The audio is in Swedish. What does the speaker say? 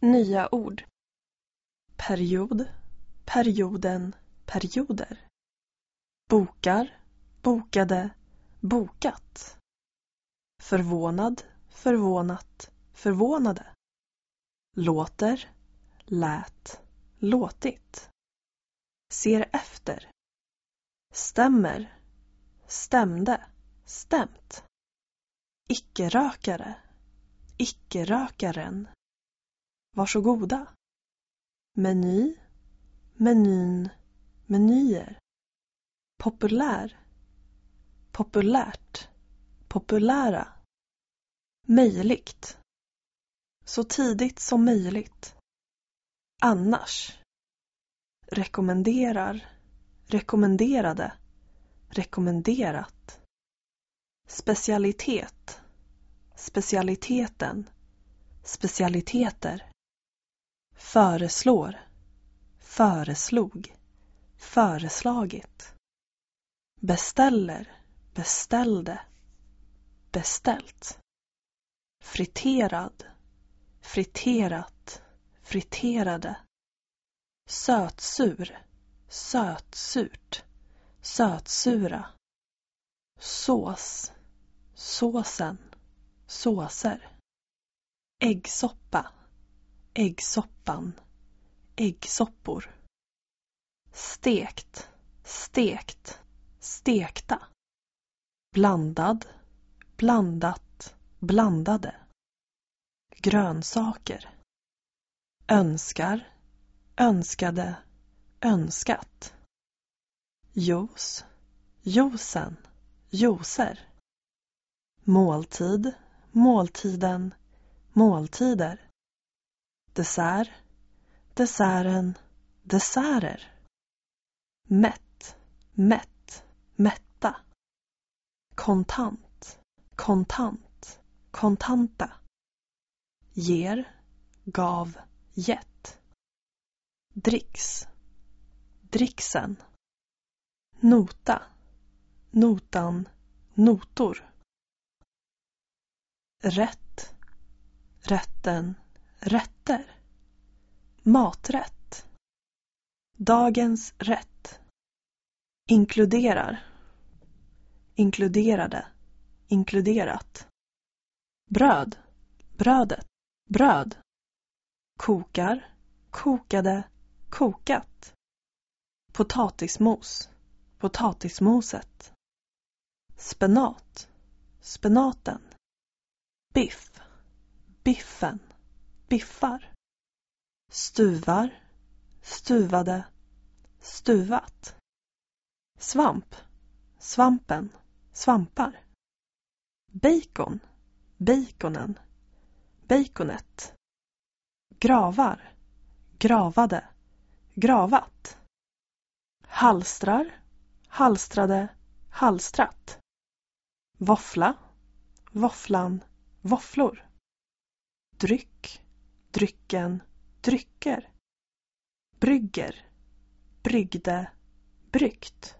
Nya ord. Period, perioden, perioder. Bokar, bokade, bokat. Förvånad, förvånat, förvånade. Låter, lät, låtit. Ser efter. Stämmer, stämde, stämt. Icke-rökare, icke-rökaren. Varsågoda. Meny, menyn, menyer. Populär, populärt, populära. Möjligt. Så tidigt som möjligt. Annars. Rekommenderar, rekommenderade, rekommenderat. Specialitet, specialiteten, specialiteter. Föreslår, föreslog, föreslagit. Beställer, beställde, beställt. Friterad, friterat, friterade. Sötsur, sötsurt, sötsura. Sås, såsen, såser. Äggsoppa, äggsoppan, äggsoppor. Stekt, stekt, stekta. Blandad, blandat, blandade. Grönsaker. Önskar, önskade, önskat. Juice, juicen, juicer. Måltid, måltiden, måltider. Dessert, desserten, desserter. Mätt, mätt, mätta. Kontant, kontant, kontanta. Ger, gav, gett. Dricks, dricksen. Nota, notan, notor. Rätt, rätten, rätter. Maträtt. Dagens rätt. Inkluderar. Inkluderade. Inkluderat. Bröd. Brödet. Bröd. Kokar. Kokade. Kokat. Potatismos. Potatismoset. Spenat. Spenaten. Biff. Biffen. Biffar. Stuvar. Stuvade. Stuvat. Svamp. Svampen. Svampar. Bacon. Baconen. Baconet. Gravar. Gravade. Gravat. Halstrar. Halstrade. Halstrat. Våffla. Våfflan. Våfflor. Dryck. Drycken. Drycker. Brygger. Bryggde. Bryggt.